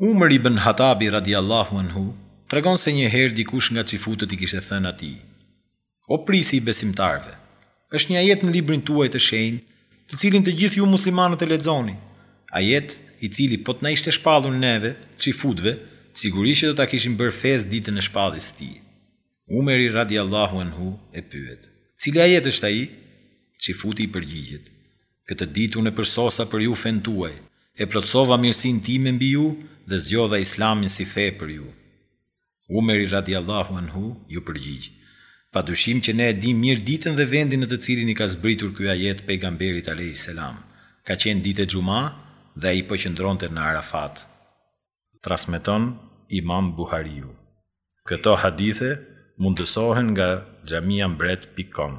Umër ibn Hatabi radijallahu anhu tregon se një herë dikush nga çifutët i kishte thënë atij, O prijësi i besimtarëve! Është një ajet në librin tuaj të shenjtë, të cilin të gjithë ju muslimanët e lexoni, ajet i cili po të na ishte shpallur neve, çifutëve, sigurisht që do ta kishim bërë festë ditën e shpalljes së tij. Umeri radijallahu anhu e pyet, Cili ajet është ai? Çifuti i përgjigjet, Këtë ditë unë e përsosa për ju fenë tuaj, e plotësova mirësinë time mbi ju dhe zgjodha Islamin si fe për ju. Umeri radijallahu anhu iu përgjigj, Padyshim që ne e dimë mirë ditën dhe vendin në të cilin i ka zbritur ky ajet pejgamberit alejhis selam, ka qenë ditë e xhuma dhe ai po qëndronte në Arafat. transmeton Imam Buhariu. Këto hadithe mundësohen nga xhamiambret pikë kom.